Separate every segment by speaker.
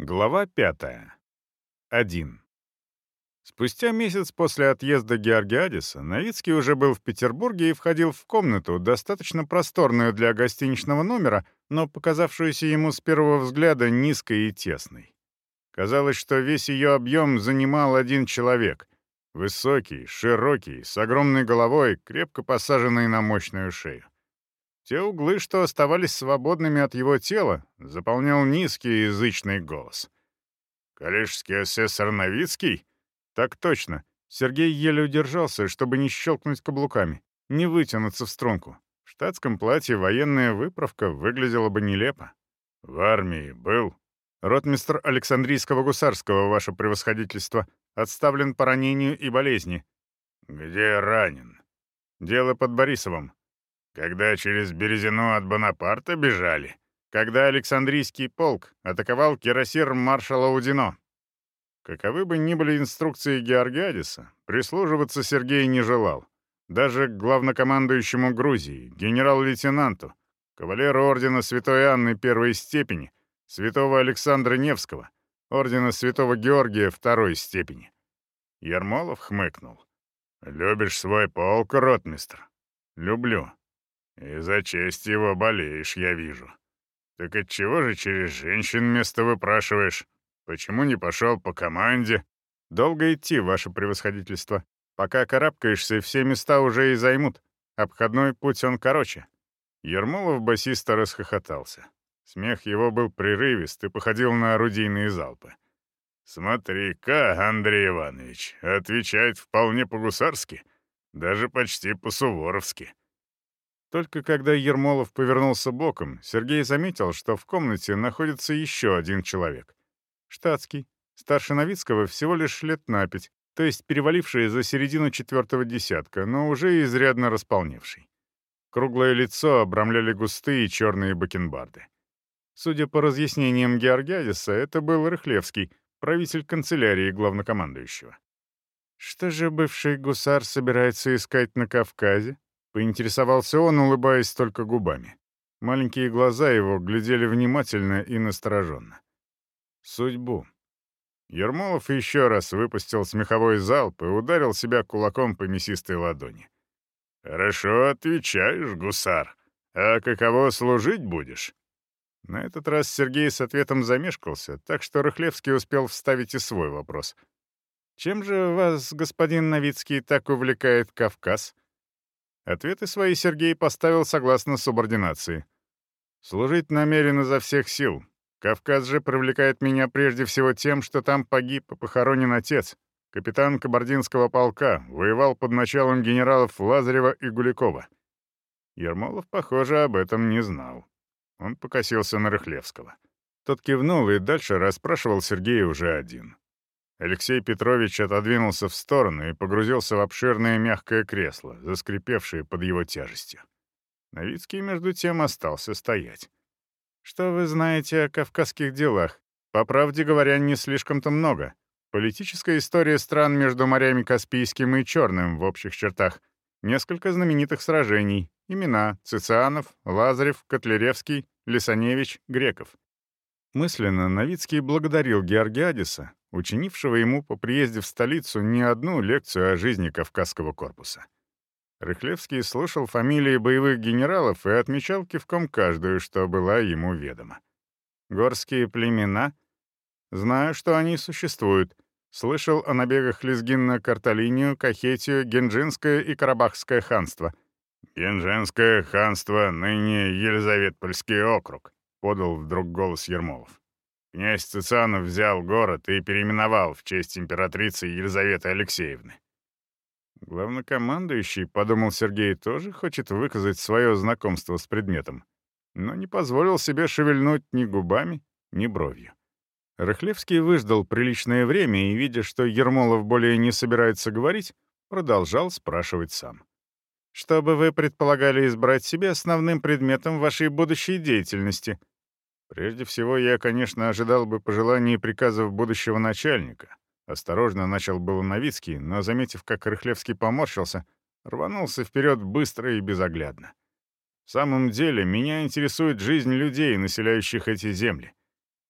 Speaker 1: Глава 5. 1. Спустя месяц после отъезда Георгиадиса Новицкий уже был в Петербурге и входил в комнату, достаточно просторную для гостиничного номера, но показавшуюся ему с первого взгляда низкой и тесной. Казалось, что весь ее объем занимал один человек. Высокий, широкий, с огромной головой, крепко посаженный на мощную шею. Те углы, что оставались свободными от его тела, заполнял низкий язычный голос. «Калишский асессор Новицкий?» «Так точно». Сергей еле удержался, чтобы не щелкнуть каблуками, не вытянуться в струнку. В штатском платье военная выправка выглядела бы нелепо. «В армии был?» «Ротмистр Александрийского гусарского, ваше превосходительство, отставлен по ранению и болезни».
Speaker 2: «Где ранен?»
Speaker 1: «Дело под Борисовым.
Speaker 2: Когда через Березину от Бонапарта бежали?
Speaker 1: Когда Александрийский полк атаковал кирасир маршала Удино. Каковы бы ни были инструкции Георгиадиса, прислуживаться Сергей не желал. Даже к главнокомандующему Грузии, генерал-лейтенанту, кавалеру ордена Святой Анны первой степени, святого Александра Невского, ордена Святого Георгия второй степени. Ермолов хмыкнул.
Speaker 2: «Любишь свой полк, ротмистр?»
Speaker 1: «Люблю.
Speaker 2: И за честь его болеешь, я вижу. Так отчего же через женщин место выпрашиваешь? Почему не пошел по команде?
Speaker 1: Долго идти, ваше превосходительство. Пока карабкаешься, все места уже и займут. Обходной путь он короче. Ермолов басиста расхохотался. Смех его был прерывист и походил на орудийные залпы.
Speaker 2: «Смотри-ка, Андрей Иванович, отвечает вполне по-гусарски, даже почти по-суворовски.
Speaker 1: Только когда Ермолов повернулся боком, Сергей заметил, что в комнате находится еще один человек. Штатский, старше Новицкого всего лишь лет на пять, то есть переваливший за середину четвертого десятка, но уже изрядно располневший. Круглое лицо обрамляли густые черные бакенбарды. Судя по разъяснениям Георгиадиса, это был Рыхлевский, правитель канцелярии главнокомандующего. Что же бывший гусар собирается искать на Кавказе? Поинтересовался он, улыбаясь только губами. Маленькие глаза его глядели внимательно и настороженно. Судьбу. Ермолов еще раз выпустил смеховой залп и ударил себя кулаком по мясистой ладони.
Speaker 2: «Хорошо отвечаешь, гусар. А каково служить будешь?»
Speaker 1: На этот раз Сергей с ответом замешкался, так что Рыхлевский успел вставить и свой вопрос. «Чем же вас, господин Новицкий, так увлекает Кавказ?» Ответы свои Сергей поставил согласно субординации. «Служить намерен изо всех сил. Кавказ же привлекает меня прежде всего тем, что там погиб и похоронен отец. Капитан Кабардинского полка воевал под началом генералов Лазарева и Гуликова. Ермолов, похоже, об этом не знал. Он покосился на Рыхлевского. Тот кивнул и дальше расспрашивал Сергея уже один. Алексей Петрович отодвинулся в сторону и погрузился в обширное мягкое кресло, заскрипевшее под его тяжестью. Новицкий, между тем, остался стоять. «Что вы знаете о кавказских делах? По правде говоря, не слишком-то много. Политическая история стран между морями Каспийским и Черным в общих чертах. Несколько знаменитых сражений. Имена — Цицианов, Лазарев, Котляревский, Лисаневич, Греков. Мысленно Новицкий благодарил Георгиадиса, учинившего ему по приезде в столицу не одну лекцию о жизни Кавказского корпуса. Рыхлевский слышал фамилии боевых генералов и отмечал кивком каждую, что была ему ведома. Горские племена? Знаю, что они существуют. Слышал о набегах Лезгин на Карталинию, Кахетию, Генджинское и Карабахское ханство.
Speaker 2: «Генджинское ханство, ныне Елизаветпольский округ», — подал вдруг голос Ермолов. Князь Цицанов взял город и переименовал в честь императрицы Елизаветы Алексеевны.
Speaker 1: Главнокомандующий, подумал Сергей, тоже хочет выказать свое знакомство с предметом, но не позволил себе шевельнуть ни губами, ни бровью. Рыхлевский выждал приличное время и, видя, что Ермолов более не собирается говорить, продолжал спрашивать сам. «Что бы вы предполагали избрать себе основным предметом вашей будущей деятельности?» Прежде всего, я, конечно, ожидал бы пожеланий и приказов будущего начальника. Осторожно начал было Новицкий, но, заметив, как Рыхлевский поморщился, рванулся вперед быстро и безоглядно. В самом деле, меня интересует жизнь людей, населяющих эти земли.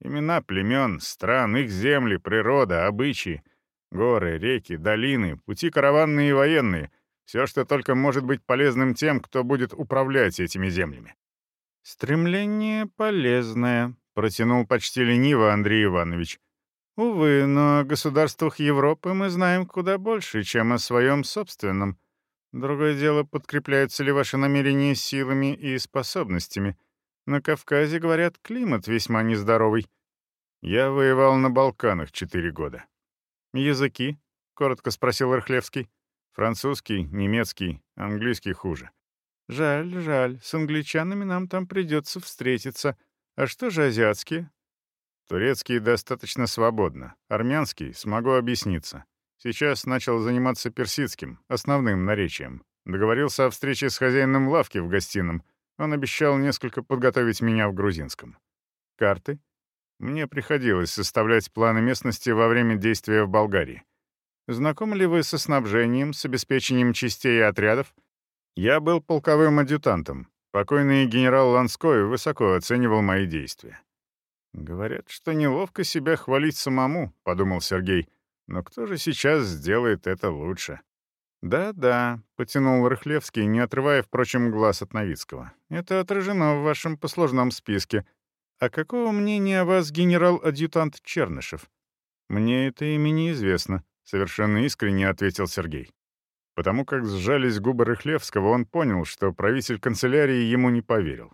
Speaker 1: Имена племен, стран, их земли, природа, обычаи, горы, реки, долины, пути караванные и военные — все, что только может быть полезным тем, кто будет управлять этими землями. «Стремление полезное», — протянул почти лениво Андрей Иванович. «Увы, но о государствах Европы мы знаем куда больше, чем о своем собственном. Другое дело, подкрепляются ли ваши намерения силами и способностями. На Кавказе, говорят, климат весьма нездоровый. Я воевал на Балканах четыре года. «Языки?» — коротко спросил Рыхлевский. «Французский, немецкий, английский хуже». «Жаль, жаль. С англичанами нам там придется встретиться. А что же азиатские?» «Турецкий достаточно свободно. Армянский — смогу объясниться. Сейчас начал заниматься персидским, основным наречием. Договорился о встрече с хозяином лавки в гостином. Он обещал несколько подготовить меня в грузинском. Карты? Мне приходилось составлять планы местности во время действия в Болгарии. Знакомы ли вы со снабжением, с обеспечением частей и отрядов? Я был полковым адъютантом. Покойный генерал Ланской высоко оценивал мои действия. «Говорят, что неловко себя хвалить самому», — подумал Сергей. Но кто же сейчас сделает это лучше? «Да-да», — потянул Рыхлевский, не отрывая, впрочем, глаз от Новицкого. «Это отражено в вашем послужном списке. А какого мнения о вас генерал-адъютант Чернышев?» «Мне это имя неизвестно», — совершенно искренне ответил Сергей. Потому как сжались губы Рыхлевского, он понял, что правитель канцелярии ему не поверил.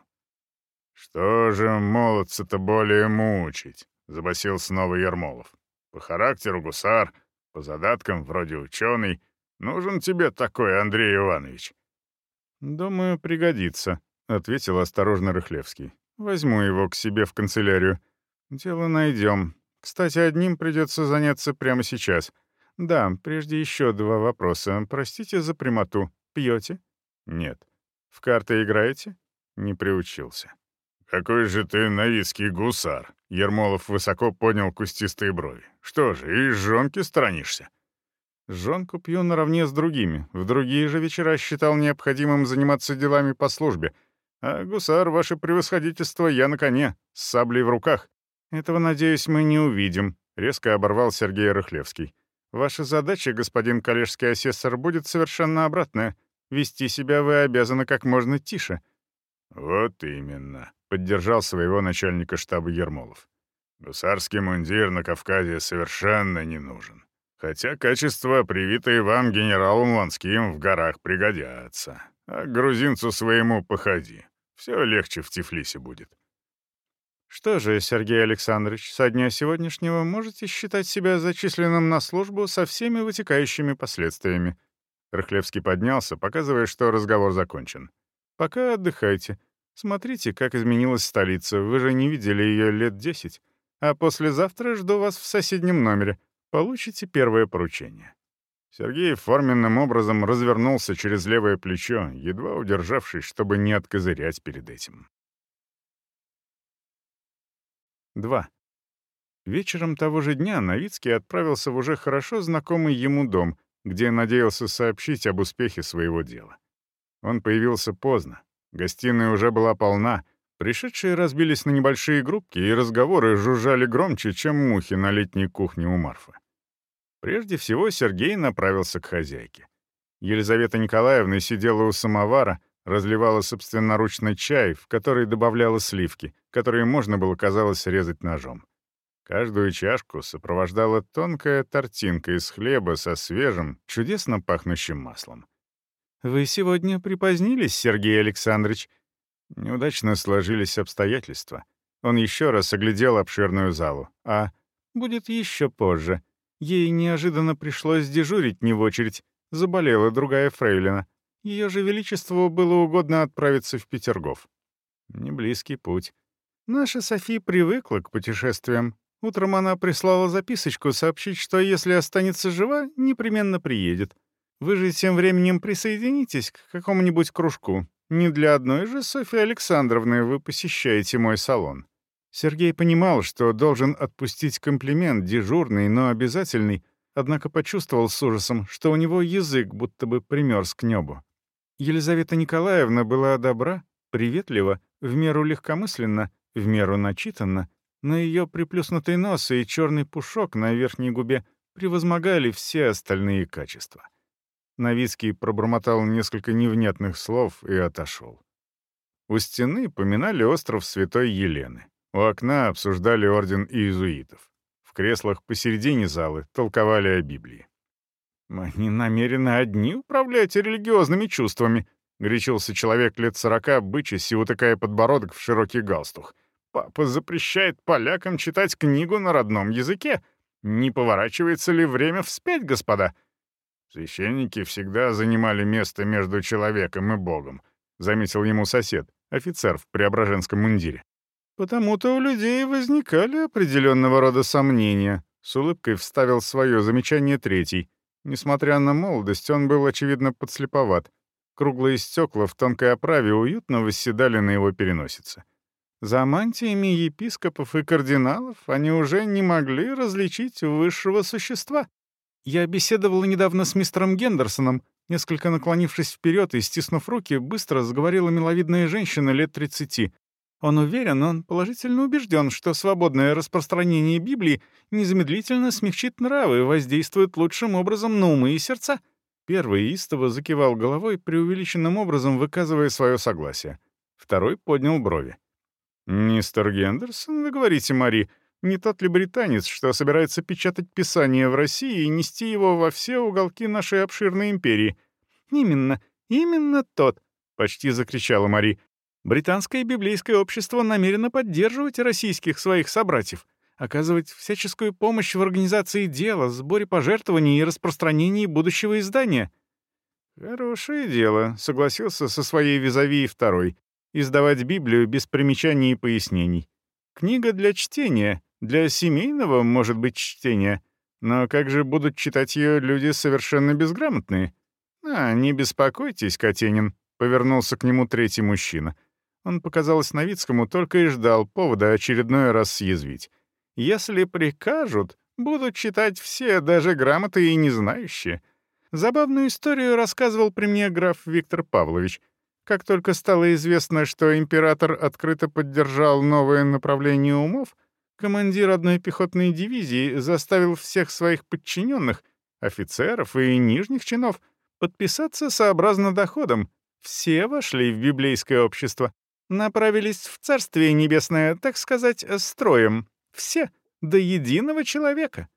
Speaker 1: «Что же молодца-то более мучить?» — забасил снова Ермолов. По характеру гусар, по задаткам вроде ученый. Нужен тебе такой, Андрей Иванович?» «Думаю, пригодится», — ответил осторожно Рыхлевский. «Возьму его к себе в канцелярию. Дело найдем. Кстати, одним придется заняться прямо сейчас. Да, прежде еще два вопроса. Простите за прямоту. Пьете?» «Нет». «В карты играете?» «Не приучился». «Какой же ты новицкий гусар!» Ермолов высоко поднял кустистые брови. «Что же, и жонки сторонишься?» «Жонку пью наравне с другими. В другие же вечера считал необходимым заниматься делами по службе. А гусар, ваше превосходительство, я на коне, с саблей в руках. Этого, надеюсь, мы не увидим», — резко оборвал Сергей Рыхлевский. «Ваша задача, господин коллежский асессор, будет совершенно обратная. Вести себя вы обязаны как можно тише». «Вот именно», поддержал своего начальника штаба Ермолов. «Гусарский мундир на Кавказе совершенно не нужен. Хотя качества, привитые вам генералом Ланским, в горах пригодятся. А грузинцу своему походи. Все легче в Тифлисе будет».
Speaker 3: «Что же, Сергей Александрович, со дня сегодняшнего можете считать себя зачисленным на службу со всеми вытекающими последствиями».
Speaker 1: Рыхлевский поднялся, показывая, что разговор закончен.
Speaker 3: «Пока отдыхайте. Смотрите, как изменилась столица, вы же не видели ее лет десять. А послезавтра жду вас в соседнем номере. Получите первое поручение».
Speaker 1: Сергей форменным образом развернулся через левое плечо, едва удержавшись, чтобы не откозырять перед этим.
Speaker 3: 2. Вечером того же дня Новицкий отправился в уже хорошо знакомый ему дом, где надеялся сообщить об успехе своего дела. Он появился поздно, Гостиная уже была полна. Пришедшие разбились на небольшие группки, и разговоры жужжали громче, чем мухи на летней кухне у Марфы. Прежде всего Сергей направился к хозяйке. Елизавета Николаевна сидела у самовара, разливала собственноручный чай, в который добавляла сливки, которые можно было, казалось, резать ножом. Каждую чашку сопровождала тонкая тортинка из хлеба со свежим, чудесно пахнущим маслом. «Вы сегодня припозднились, Сергей Александрович?»
Speaker 1: Неудачно сложились обстоятельства. Он еще раз оглядел обширную залу. А
Speaker 3: будет еще позже. Ей неожиданно пришлось дежурить не в очередь. Заболела другая фрейлина. Ее же величеству было угодно отправиться в Петергоф.
Speaker 1: Не близкий путь.
Speaker 3: Наша Софи привыкла к путешествиям. Утром она прислала записочку сообщить, что если останется жива, непременно приедет. Вы же тем временем присоединитесь к какому-нибудь кружку. Не для одной же Софьи Александровны вы посещаете мой салон». Сергей понимал, что должен отпустить комплимент дежурный, но обязательный, однако почувствовал с ужасом, что у него язык будто бы примерз к небу. Елизавета Николаевна была добра, приветлива, в меру легкомысленно, в меру начитанна, но ее приплюснутый нос и черный пушок на верхней губе превозмогали все остальные качества. Новицкий пробормотал несколько невнятных слов и отошел. У стены поминали остров Святой Елены. У окна обсуждали орден иезуитов. В креслах посередине залы толковали о Библии. «Они намерены одни управлять религиозными чувствами», — горячился человек лет сорока, бычась и утыкая подбородок в широкий галстух. «Папа запрещает полякам читать книгу на родном языке. Не поворачивается ли время вспять, господа?»
Speaker 2: «Священники всегда занимали место между человеком и Богом», — заметил ему сосед, офицер в преображенском мундире.
Speaker 3: «Потому-то у людей возникали определенного рода сомнения», — с улыбкой вставил свое замечание третий. Несмотря на молодость, он был, очевидно, подслеповат. Круглые стекла в тонкой оправе уютно восседали на его переносице. За мантиями епископов и кардиналов они уже не могли различить высшего существа. Я беседовала недавно с мистером Гендерсоном, несколько наклонившись вперед и стиснув руки, быстро заговорила миловидная женщина лет 30. Он уверен, он положительно убежден, что свободное распространение Библии незамедлительно смягчит нравы и воздействует лучшим образом на умы и сердца. Первый истово закивал головой, преувеличенным образом выказывая свое согласие. Второй поднял брови. «Мистер Гендерсон, вы говорите, Мари, не тот ли британец, что собирается печатать Писание в России и нести его во все уголки нашей обширной империи?» «Именно, именно тот», — почти закричала Мари. Британское библейское общество намерено поддерживать российских своих собратьев, оказывать всяческую помощь в организации дела, сборе пожертвований и распространении будущего издания. «Хорошее дело», — согласился со своей визави второй. «Издавать Библию без примечаний и пояснений. Книга для чтения, для семейного, может быть, чтения. Но как же будут читать ее люди совершенно безграмотные?» «А, не беспокойтесь, Катенин», — повернулся к нему третий мужчина. Он, показалось Новицкому, только и ждал повода очередной раз съязвить. «Если прикажут, будут читать все, даже грамоты и не знающие». Забавную историю рассказывал при мне граф Виктор Павлович. Как только стало известно, что император открыто поддержал новое направление умов, командир одной пехотной дивизии заставил всех своих подчиненных, офицеров и нижних чинов, подписаться сообразно доходам. Все вошли в библейское общество направились в Царствие Небесное, так сказать, строем. Все, до единого человека».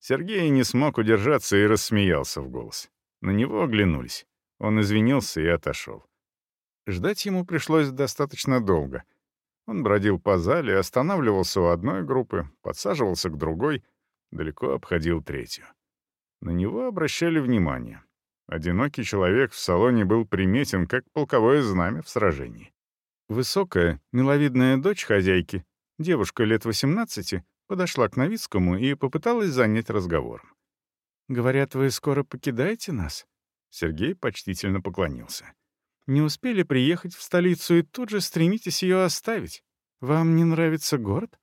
Speaker 3: Сергей не смог удержаться и рассмеялся в голос. На него оглянулись. Он извинился и отошел. Ждать ему пришлось достаточно долго. Он бродил по зале, останавливался у одной группы, подсаживался к другой, далеко обходил третью. На него обращали внимание. Одинокий человек в салоне был приметен, как полковое знамя в сражении. Высокая, миловидная дочь хозяйки, девушка лет 18, подошла к Новицкому и попыталась занять разговором. «Говорят, вы скоро покидаете нас?» Сергей почтительно поклонился. «Не успели приехать в столицу и тут же стремитесь ее оставить. Вам не нравится город?»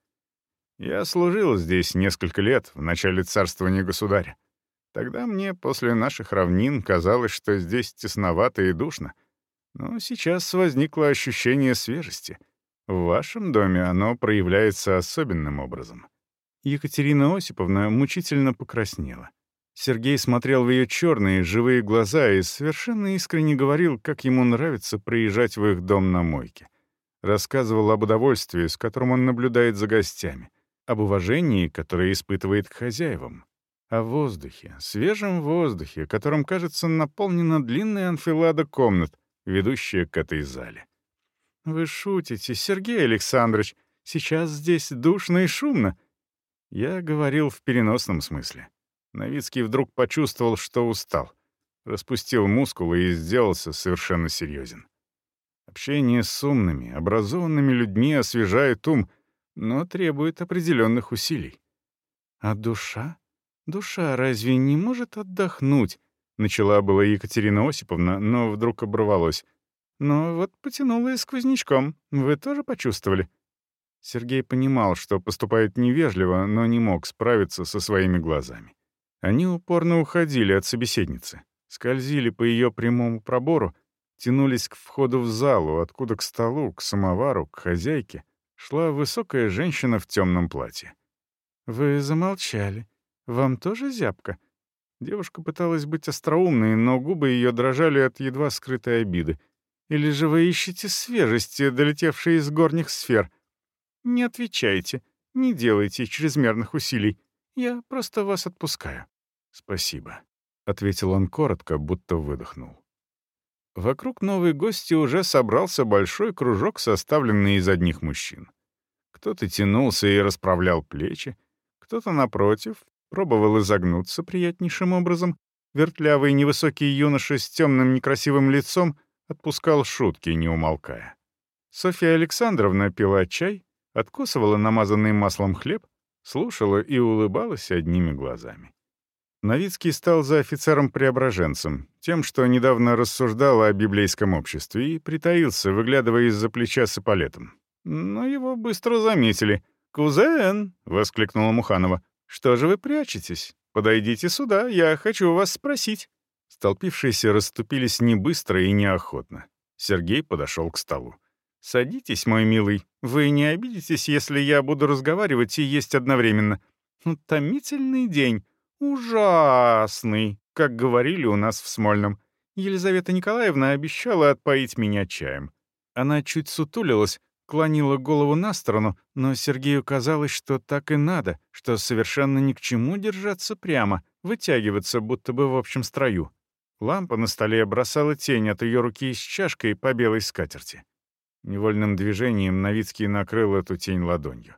Speaker 3: «Я служил здесь несколько лет, в начале царствования государя. Тогда мне после наших равнин казалось, что здесь тесновато и душно. Но сейчас возникло ощущение свежести. В вашем доме оно проявляется особенным образом. Екатерина Осиповна мучительно покраснела. Сергей смотрел в ее черные, живые глаза и совершенно искренне говорил, как ему нравится приезжать в их дом на мойке. Рассказывал об удовольствии, с которым он наблюдает за гостями, об уважении, которое испытывает к хозяевам, о воздухе, свежем воздухе, которым, кажется, наполнена длинная анфилада комнат, ведущая к этой зале. «Вы шутите, Сергей Александрович. Сейчас здесь душно и шумно». Я говорил в переносном смысле. Новицкий вдруг почувствовал, что устал. Распустил мускулы и сделался совершенно серьезен. Общение с умными, образованными людьми освежает ум, но требует определенных усилий. А душа? Душа разве не может отдохнуть? Начала была Екатерина Осиповна, но вдруг оборвалась. «Ну вот потянула и сквознячком. Вы тоже почувствовали?» Сергей понимал, что поступает невежливо, но не мог справиться со своими глазами. Они упорно уходили от собеседницы, скользили по ее прямому пробору, тянулись к входу в залу, откуда к столу, к самовару, к хозяйке, шла высокая женщина в темном платье. «Вы замолчали. Вам тоже зябко?» Девушка пыталась быть остроумной, но губы ее дрожали от едва скрытой обиды. «Или же вы ищете свежести, долетевшие из горних сфер?» «Не отвечайте, не делайте чрезмерных усилий. Я просто вас отпускаю». «Спасибо», — ответил он коротко, будто выдохнул. Вокруг новой гости уже собрался большой кружок, составленный из одних мужчин. Кто-то тянулся и расправлял плечи, кто-то, напротив, пробовал изогнуться приятнейшим образом. Вертлявый невысокий юноша с темным некрасивым лицом отпускал шутки, не умолкая. Софья Александровна пила чай, откусывала намазанный маслом хлеб, слушала и улыбалась одними глазами. Новицкий стал за офицером-преображенцем, тем, что недавно рассуждал о библейском обществе, и притаился, выглядывая из-за плеча с эполетом. Но его быстро заметили. «Кузен!» — воскликнула Муханова. «Что же вы прячетесь? Подойдите сюда, я хочу вас спросить». Столпившиеся расступились не быстро и неохотно. Сергей подошел к столу. «Садитесь, мой милый. Вы не обидитесь, если я буду разговаривать и есть одновременно. Утомительный день. «Ужасный», как говорили у нас в Смольном. Елизавета Николаевна обещала отпоить меня чаем. Она чуть сутулилась, клонила голову на сторону, но Сергею казалось, что так и надо, что совершенно ни к чему держаться прямо, вытягиваться, будто бы в общем строю. Лампа на столе бросала тень от ее руки с чашкой по белой скатерти. Невольным движением Новицкий накрыл эту тень ладонью.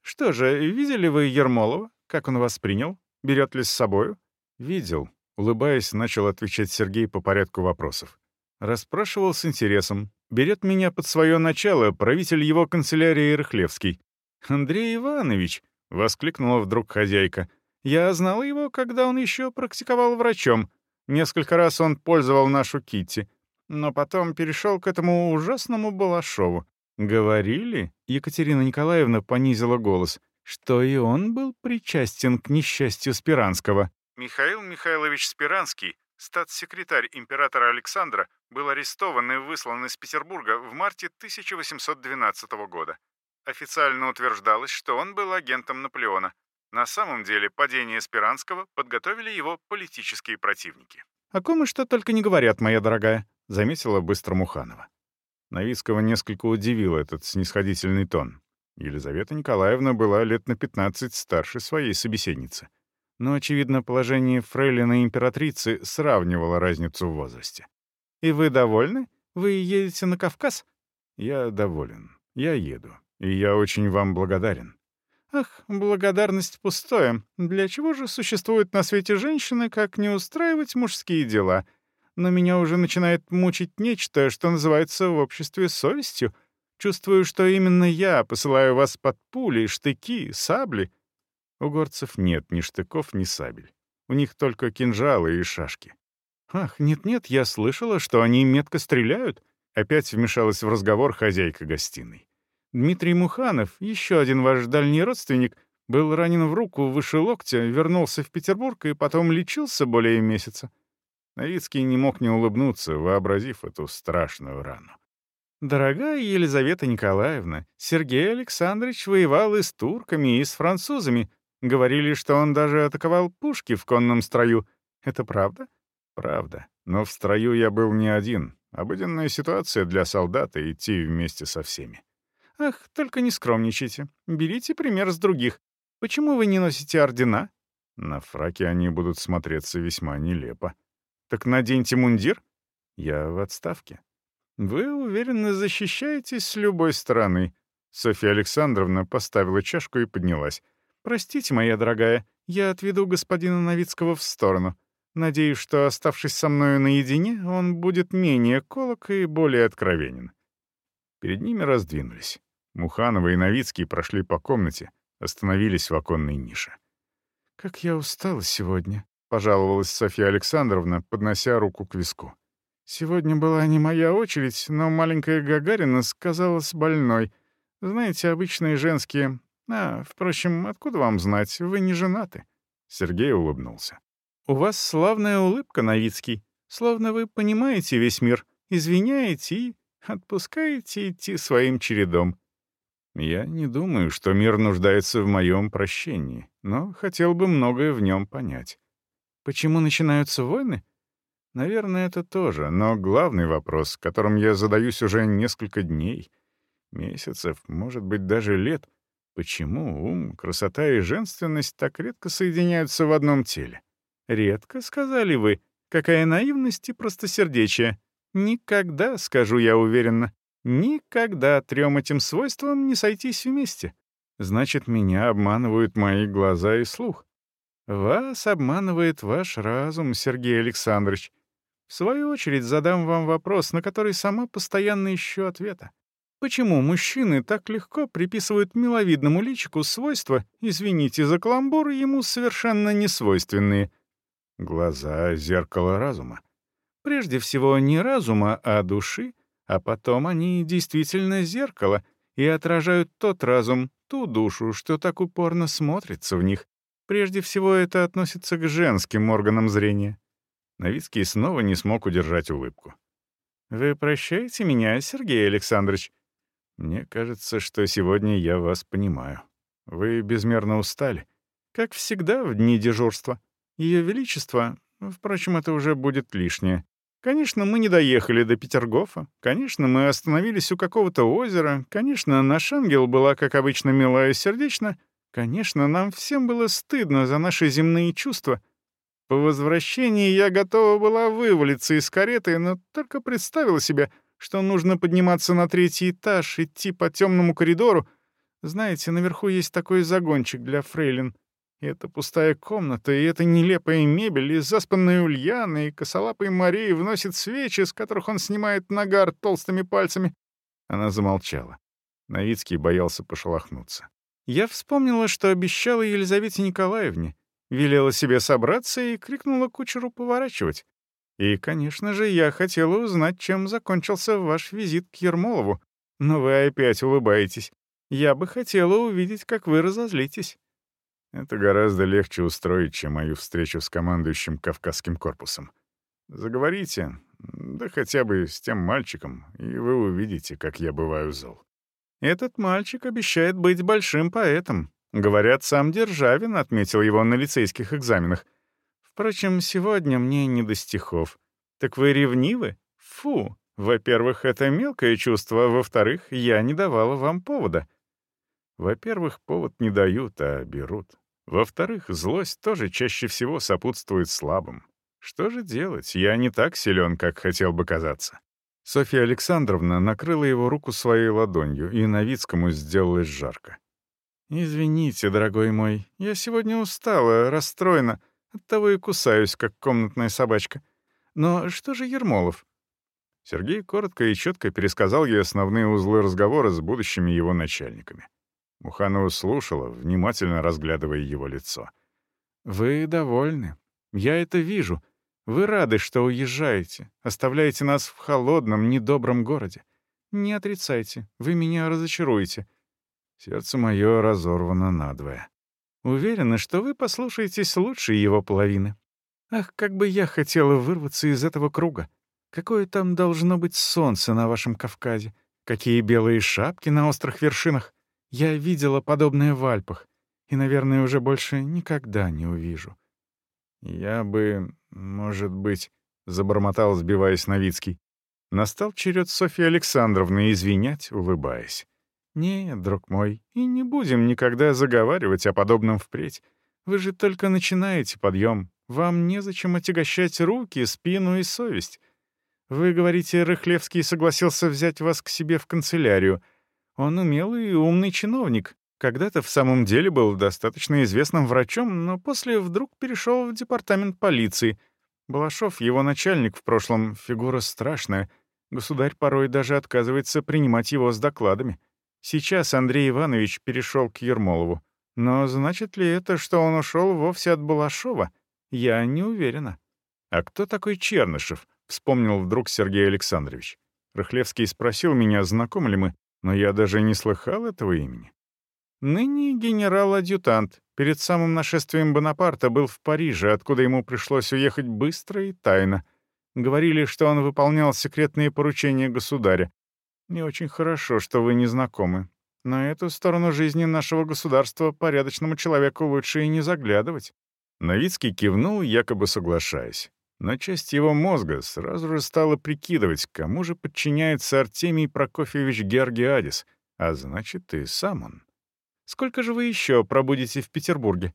Speaker 3: «Что же, видели вы Ермолова? Как он вас принял? Берет ли с собою?» «Видел», — улыбаясь, начал отвечать Сергей по порядку вопросов. Расспрашивал с интересом. «Берет меня под свое начало правитель его канцелярии Рыхлевский». «Андрей Иванович», — воскликнула вдруг хозяйка, — «я знала его, когда он еще практиковал врачом. Несколько раз он пользовал нашу Китти, но потом перешел к этому ужасному Балашову. «Говорили?» — Екатерина Николаевна понизила голос — что и он был причастен к несчастью Спиранского. Михаил Михайлович Спиранский, статс-секретарь императора Александра, был арестован и выслан из Петербурга в марте 1812 года. Официально утверждалось, что он был агентом Наполеона. На самом деле падение Спиранского подготовили его политические противники. «О ком и что только не говорят, моя дорогая», — заметила быстро Муханова. Новицкого несколько удивил этот снисходительный тон. Елизавета Николаевна была лет на 15 старше своей собеседницы. Но, очевидно, положение фрейлины императрицы сравнивало разницу в возрасте. «И вы довольны? Вы едете на Кавказ?» «Я доволен. Я еду. И я очень вам благодарен». «Ах, благодарность пустое. Для чего же существуют на свете женщины, как не устраивать мужские дела? Но меня уже начинает мучить нечто, что называется в обществе совестью. Чувствую, что именно я посылаю вас под пули, штыки, сабли. У горцев нет ни штыков, ни сабель. У них только кинжалы и шашки. Ах, нет-нет, я слышала, что они метко стреляют. Опять вмешалась в разговор хозяйка гостиной. Дмитрий Муханов, еще один ваш дальний родственник, был ранен в руку выше локтя, вернулся в Петербург и потом лечился более месяца. Новицкий не мог не улыбнуться, вообразив эту страшную рану. «Дорогая Елизавета Николаевна, Сергей Александрович воевал и с турками, и с французами. Говорили, что он даже атаковал пушки в конном строю. Это правда?» «Правда. Но в строю я был не один. Обыденная ситуация для солдата — идти вместе со всеми». «Ах, только не скромничайте. Берите пример с других. Почему вы не носите ордена?» «На фраке они будут смотреться весьма нелепо». «Так наденьте мундир?» «Я в отставке». «Вы уверенно защищаетесь с любой стороны». Софья Александровна поставила чашку и поднялась. «Простите, моя дорогая, я отведу господина Новицкого в сторону. Надеюсь, что, оставшись со мною наедине, он будет менее колок и более откровенен». Перед ними раздвинулись. Муханова и Новицкий прошли по комнате, остановились в оконной нише. «Как я устала сегодня», — пожаловалась Софья Александровна, поднося руку к виску. Сегодня была не моя очередь, но маленькая Гагарина сказалась больной. Знаете, обычные женские... А, впрочем, откуда вам знать, вы не женаты?» Сергей улыбнулся. «У вас славная улыбка, Новицкий. Словно вы понимаете весь мир, извиняете и отпускаете идти своим чередом». Я не думаю, что мир нуждается в моем прощении, но хотел бы многое в нем понять. Почему начинаются войны? Наверное, это тоже, но главный вопрос, которым я задаюсь уже несколько дней, месяцев, может быть, даже лет, почему ум, красота и женственность так редко соединяются в одном теле? Редко, сказали вы, какая наивность и простосердечие. Никогда, скажу я уверенно, никогда трем этим свойствам не сойтись вместе. Значит, меня обманывают мои глаза и слух. Вас обманывает ваш разум, Сергей Александрович. В свою очередь задам вам вопрос, на который сама постоянно ищу ответа. Почему мужчины так легко приписывают миловидному личику свойства, извините за каламбур, ему совершенно несвойственные? Глаза — зеркало разума. Прежде всего не разума, а души, а потом они действительно зеркало и отражают тот разум, ту душу, что так упорно смотрится в них. Прежде всего это относится к женским органам зрения. Новицкий снова не смог удержать улыбку. «Вы прощаете меня, Сергей Александрович?» «Мне кажется, что сегодня я вас понимаю. Вы безмерно устали. Как всегда в дни дежурства. Ее Величество... Впрочем, это уже будет лишнее. Конечно, мы не доехали до Петергофа. Конечно, мы остановились у какого-то озера. Конечно, наш ангел была, как обычно, мила и сердечна. Конечно, нам всем было стыдно за наши земные чувства — по возвращении я готова была вывалиться из кареты, но только представила себе, что нужно подниматься на третий этаж, идти по темному коридору. Знаете, наверху есть такой загончик для фрейлин. И это пустая комната, и эта нелепая мебель, и заспанная Ульяна, и косолапый Марии вносит свечи, с которых он снимает нагар толстыми пальцами. Она замолчала. Новицкий боялся пошелохнуться. Я вспомнила, что обещала Елизавете Николаевне — велела себе собраться и крикнула кучеру поворачивать. И, конечно же, я хотела узнать, чем закончился ваш визит к Ермолову. Но вы опять улыбаетесь. Я бы хотела увидеть, как вы разозлитесь. Это гораздо легче устроить, чем мою встречу с командующим Кавказским корпусом. Заговорите, да хотя бы с тем мальчиком, и вы увидите, как я бываю зол. Этот мальчик обещает быть большим поэтом, Говорят, сам Державин отметил его на лицейских экзаменах. Впрочем, сегодня мне не до стихов. Так вы ревнивы? Фу! Во-первых, это мелкое чувство, а во-вторых, я не давала вам повода. Во-первых, повод не дают, а берут. Во-вторых, злость тоже чаще всего сопутствует слабым. Что же делать? Я не так силен, как хотел бы казаться. Софья Александровна накрыла его руку своей ладонью, и Новицкому сделалось жарко. «Извините, дорогой мой, я сегодня устала, расстроена, оттого и кусаюсь, как комнатная собачка. Но что же Ермолов?» Сергей коротко и четко пересказал ей основные узлы разговора с будущими его начальниками. Муханова слушала, внимательно разглядывая его лицо. «Вы довольны. Я это вижу. Вы рады, что уезжаете, оставляете нас в холодном, недобром городе. Не отрицайте, вы меня разочаруете. Сердце мое разорвано надвое. Уверена, что вы послушаетесь лучше его половины. Ах, как бы я хотела вырваться из этого круга. Какое там должно быть солнце на вашем Кавказе? Какие белые шапки на острых вершинах? Я видела подобное в Альпах. И, наверное, уже больше никогда не увижу. Я бы, может быть, — забормотал, сбиваясь Новицкий. Настал черед Софьи Александровны извинять, улыбаясь. «Нет, друг мой, и не будем никогда заговаривать о подобном впредь. Вы же только начинаете подъем. Вам незачем отягощать руки, спину и совесть. Вы говорите, Рыхлевский согласился взять вас к себе в канцелярию. Он умелый и умный чиновник. Когда-то в самом деле был достаточно известным врачом, но после вдруг перешел в департамент полиции. Балашов, его начальник в прошлом, фигура страшная. Государь порой даже отказывается принимать его с докладами. Сейчас Андрей Иванович перешел к Ермолову. Но значит ли это, что он ушел вовсе от Балашова? Я не уверена. «А кто такой Чернышев?» — вспомнил вдруг Сергей Александрович. Рыхлевский спросил меня, знакомы ли мы, но я даже не слыхал этого имени. Ныне генерал-адъютант. Перед самым нашествием Бонапарта был в Париже, откуда ему пришлось уехать быстро и тайно. Говорили, что он выполнял секретные поручения государя, не очень хорошо, что вы не знакомы. На эту сторону жизни нашего государства порядочному человеку лучше и не заглядывать». Новицкий кивнул, якобы соглашаясь. Но часть его мозга сразу же стала прикидывать, кому же подчиняется Артемий Прокофьевич Георгиадис, а значит, и сам он. «Сколько же вы еще пробудете в Петербурге?»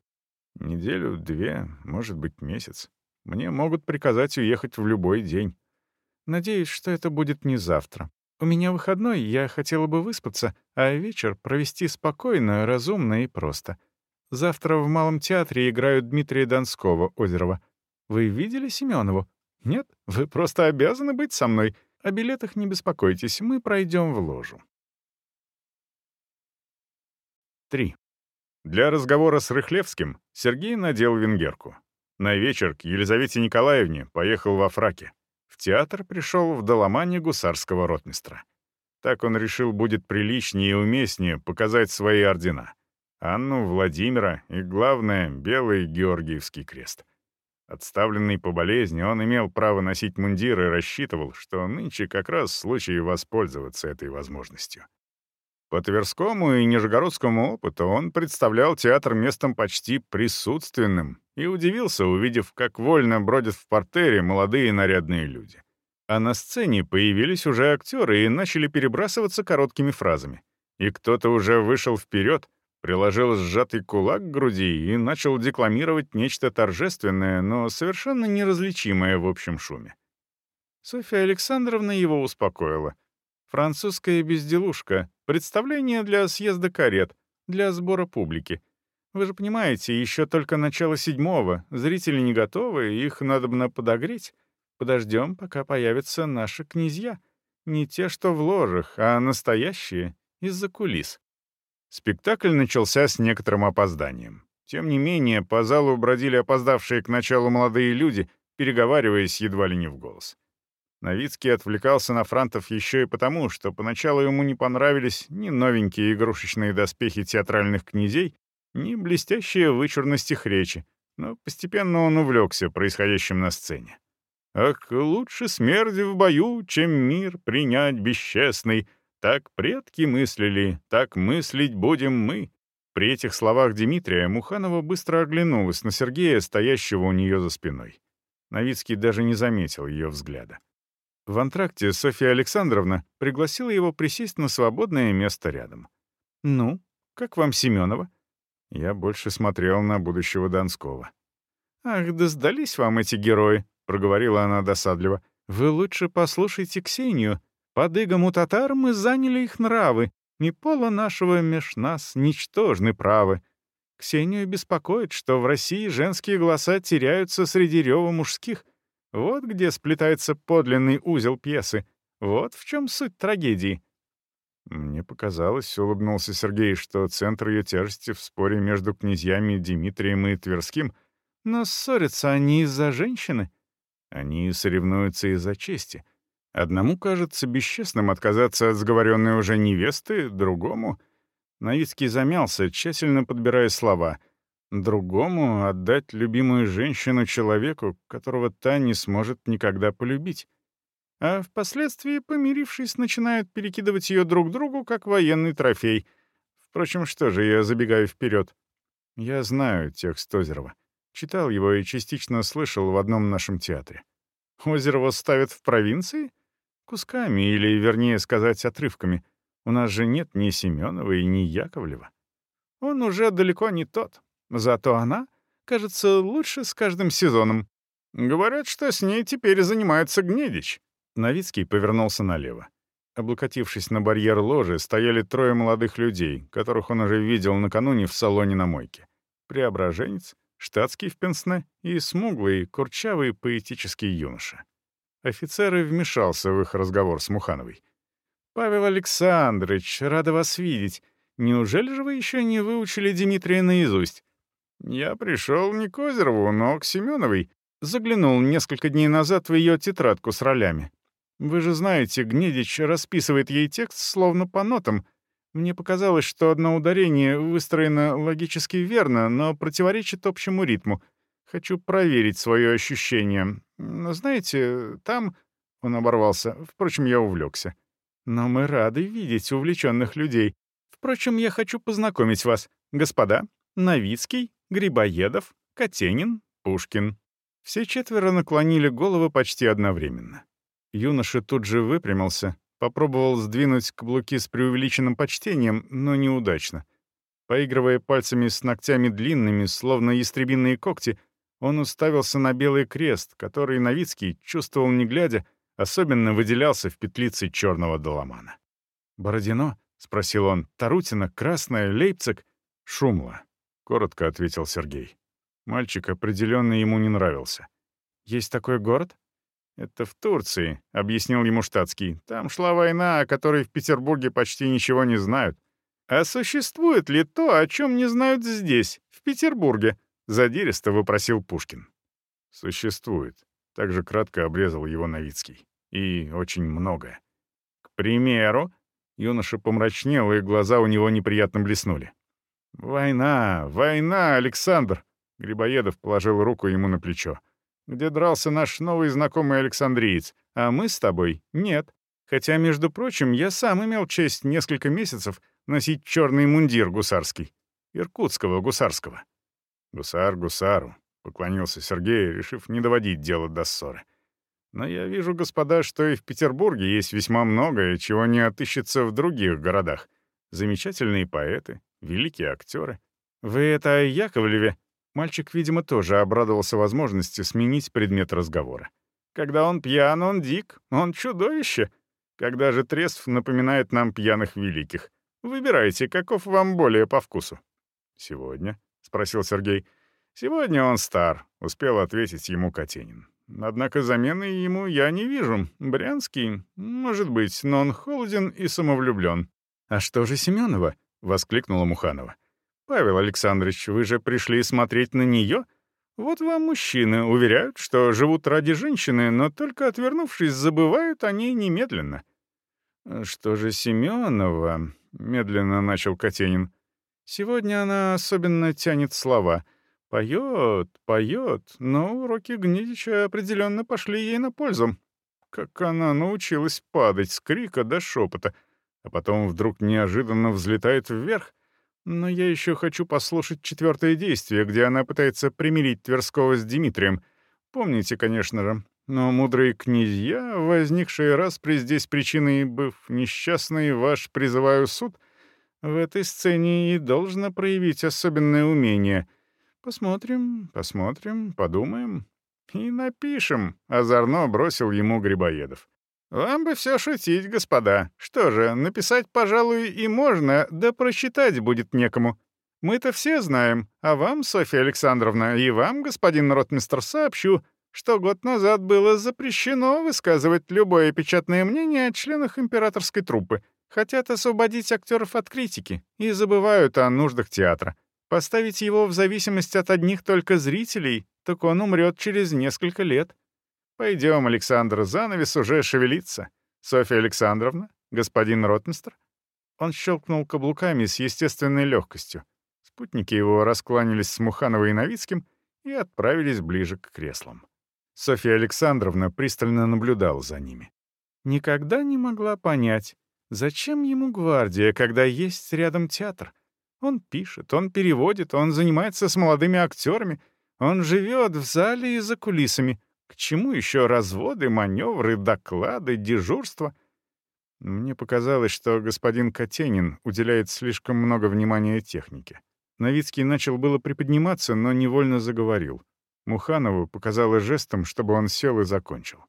Speaker 3: «Неделю, две, может быть, месяц. Мне могут приказать уехать в любой день. Надеюсь, что это будет не завтра. У меня выходной, я хотела бы выспаться, а вечер провести спокойно, разумно и просто. Завтра в Малом театре играют Дмитрия Донского, Озерова. Вы видели Семенову? Нет? Вы просто обязаны быть со мной. О билетах не беспокойтесь, мы пройдем в ложу. 3. Для разговора с Рыхлевским Сергей надел венгерку. На вечер к Елизавете Николаевне поехал во фраке. Театр пришел в доломане гусарского ротмистра. Так он решил будет приличнее и уместнее показать свои ордена. Анну Владимира и, главное, белый Георгиевский крест. Отставленный по болезни, он имел право носить мундир и рассчитывал, что нынче как раз случай воспользоваться этой возможностью. По Тверскому и Нижегородскому опыту он представлял театр местом почти присутственным и удивился, увидев, как вольно бродят в портере молодые нарядные люди. А на сцене появились уже актеры и начали перебрасываться короткими фразами. И кто-то уже вышел вперед, приложил сжатый кулак к груди и начал декламировать нечто торжественное, но совершенно неразличимое в общем шуме. Софья Александровна его успокоила. «Французская безделушка, представление для съезда карет, для сбора публики. Вы же понимаете, еще только начало седьмого, зрители не готовы, их надо бы подогреть. Подождем, пока появятся наши князья. Не те, что в ложах, а настоящие, из-за кулис. Спектакль начался с некоторым опозданием. Тем не менее, по залу бродили опоздавшие к началу молодые люди, переговариваясь едва ли не в голос. Новицкий отвлекался на франтов еще и потому, что поначалу ему не понравились ни новенькие игрушечные доспехи театральных князей, ни блестящая вычурность их речи, но постепенно он увлекся происходящим на сцене. «Ах, лучше смерть в бою, чем мир принять бесчестный», так предки мыслили, так мыслить будем мы. При этих словах Дмитрия Муханова быстро оглянулась на Сергея, стоящего у нее за спиной. Новицкий даже не заметил ее взгляда. В антракте Софья Александровна пригласила его присесть на свободное место рядом. «Ну, как вам Семенова?» Я больше смотрел на будущего Донского. «Ах, да сдались вам эти герои», — проговорила она досадливо. «Вы лучше послушайте Ксению, под игом у татар мы заняли их нравы, и пола нашего меж нас ничтожны правы. Ксению беспокоит, что в России женские голоса теряются среди рева мужских. Вот где сплетается подлинный узел пьесы. Вот в чем суть трагедии. Мне показалось, улыбнулся Сергей, что центр ее тяжести в споре между князьями Дмитрием и Тверским. Но ссорятся они из-за женщины. Они соревнуются из-за чести — Одному кажется бесчестным отказаться от сговоренной уже невесты, другому... Новицкий замялся, тщательно подбирая слова. Другому отдать любимую женщину человеку, которого та не сможет никогда полюбить. А впоследствии, помирившись, начинают перекидывать ее друг другу, как военный трофей. Впрочем, что же, я забегаю вперед. Я знаю текст Озерова. Читал его и частично слышал в одном нашем театре. Озерова ставят в провинции? Кусками, или, вернее сказать, отрывками. У нас же нет ни Семенова и ни Яковлева. Он уже далеко не тот. Зато она, кажется, лучше с каждым сезоном. Говорят, что с ней теперь занимается Гнедич. Новицкий повернулся налево. Облокотившись на барьер ложи, стояли трое молодых людей, которых он уже видел накануне в салоне на мойке. Преображенец, штатский в пенсне и смуглый, курчавый поэтический юноша офицер и вмешался в их разговор с Мухановой. «Павел Александрович, рада вас видеть. Неужели же вы еще не выучили Дмитрия наизусть?» «Я пришел не к Озерову, но к Семеновой. Заглянул несколько дней назад в ее тетрадку с ролями. Вы же знаете, Гнедич расписывает ей текст словно по нотам. Мне показалось, что одно ударение выстроено логически верно, но противоречит общему ритму. Хочу проверить свое ощущение. Знаете, там...» Он оборвался. Впрочем, я увлекся. «Но мы рады видеть увлеченных людей. прочим, я хочу познакомить вас, господа, Новицкий, Грибоедов, Катенин, Пушкин». Все четверо наклонили головы почти одновременно. Юноша тут же выпрямился, попробовал сдвинуть каблуки с преувеличенным почтением, но неудачно. Поигрывая пальцами с ногтями длинными, словно ястребиные когти, он уставился на белый крест, который Новицкий чувствовал не глядя, особенно выделялся в петлице черного доломана. «Бородино?» — спросил он. «Тарутина, Красная, Лейпциг?» «Шумла», — коротко ответил Сергей. Мальчик определенно ему не нравился. «Есть такой город?» «Это в Турции», — объяснил ему штатский. «Там шла война, о которой в Петербурге почти ничего не знают. А существует ли то, о чем не знают здесь, в Петербурге?» — задиристо выпросил Пушкин. «Существует», — также кратко обрезал его Новицкий. «И очень многое». «К примеру?» — юноша помрачнел, и глаза у него неприятно блеснули. «Война, война, Александр!» Грибоедов положил руку ему на плечо. «Где дрался наш новый знакомый Александриец, а мы с тобой — нет. Хотя, между прочим, я сам имел честь несколько месяцев носить черный мундир гусарский. Иркутского гусарского». «Гусар гусару», — поклонился Сергей, решив не доводить дело до ссоры. «Но я вижу, господа, что и в Петербурге есть весьма многое, чего не отыщется в других городах. Замечательные поэты, великие актеры. Вы это о Яковлеве?» Мальчик, видимо, тоже обрадовался возможности сменить предмет разговора. Когда он пьян, он дик, он чудовище. Когда же трезв напоминает нам пьяных великих. Выбирайте, каков вам более по вкусу. «Сегодня?» — спросил Сергей. «Сегодня он стар», — успел ответить ему Катенин. «Однако замены ему я не вижу. Брянский, может быть, но он холоден и самовлюблен». «А что же Семенова?» — воскликнула Муханова. «Павел Александрович, вы же пришли смотреть на нее? Вот вам мужчины уверяют, что живут ради женщины, но только отвернувшись, забывают о ней немедленно». «Что же Семенова?» — медленно начал Катенин. «Сегодня она особенно тянет слова. Поет, поет, но уроки Гнедича определенно пошли ей на пользу. Как она научилась падать с крика до шепота, а потом вдруг неожиданно взлетает вверх. Но я еще хочу послушать четвертое действие, где она пытается примирить Тверского с Дмитрием. Помните, конечно же. Но мудрые князья, возникшие распри здесь причиной, быв несчастный, ваш призываю суд, в этой сцене и должно проявить особенное умение. Посмотрим, посмотрим, подумаем. И напишем, — озорно бросил ему Грибоедов. «Вам бы все шутить, господа. Что же, написать, пожалуй, и можно, да просчитать будет некому. Мы-то все знаем, а вам, Софья Александровна, и вам, господин ротмистр, сообщу, что год назад было запрещено высказывать любое печатное мнение о членах императорской труппы. Хотят освободить актеров от критики и забывают о нуждах театра. Поставить его в зависимость от одних только зрителей, так он умрет через несколько лет. «Пойдем, Александр, занавес уже шевелится. Софья Александровна, господин ротмистр». Он щелкнул каблуками с естественной легкостью. Спутники его раскланялись с Мухановой и Новицким и отправились ближе к креслам. Софья Александровна пристально наблюдала за ними. Никогда не могла понять, зачем ему гвардия, когда есть рядом театр. Он пишет, он переводит, он занимается с молодыми актерами, он живет в зале и за кулисами — к чему еще разводы, маневры, доклады, дежурства? Мне показалось, что господин Катенин уделяет слишком много внимания технике. Новицкий начал было приподниматься, но невольно заговорил. Муханову показала жестом, чтобы он сел и закончил.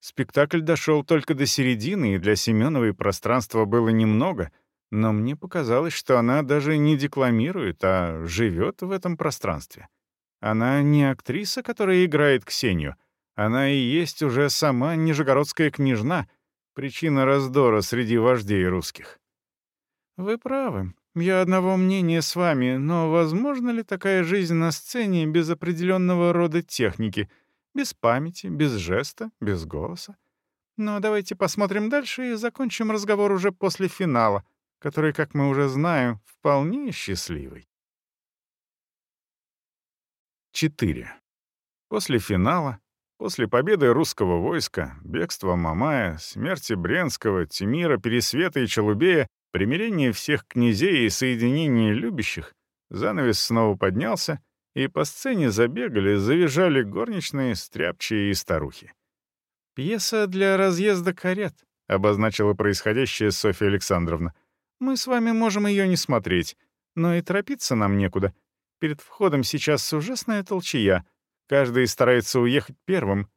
Speaker 3: Спектакль дошел только до середины, и для Семеновой пространства было немного, но мне показалось, что она даже не декламирует, а живет в этом пространстве. Она не актриса, которая играет Ксению — она и есть уже сама нижегородская княжна, причина раздора среди вождей русских. Вы правы. Я одного мнения с вами, но возможно ли такая жизнь на сцене без определенного рода техники, без памяти, без жеста, без голоса? Но давайте посмотрим дальше и закончим разговор уже после финала, который, как мы уже знаем, вполне счастливый. 4. После финала После победы русского войска, бегства Мамая, смерти Бренского, Тимира, Пересвета и Челубея Примирение всех князей и соединение любящих, занавес снова поднялся, и по сцене забегали, завизжали горничные, стряпчие и старухи. «Пьеса для разъезда карет», — обозначила происходящее Софья Александровна. «Мы с вами можем ее не смотреть, но и торопиться нам некуда. Перед входом сейчас ужасная толчая. Каждый старается уехать первым.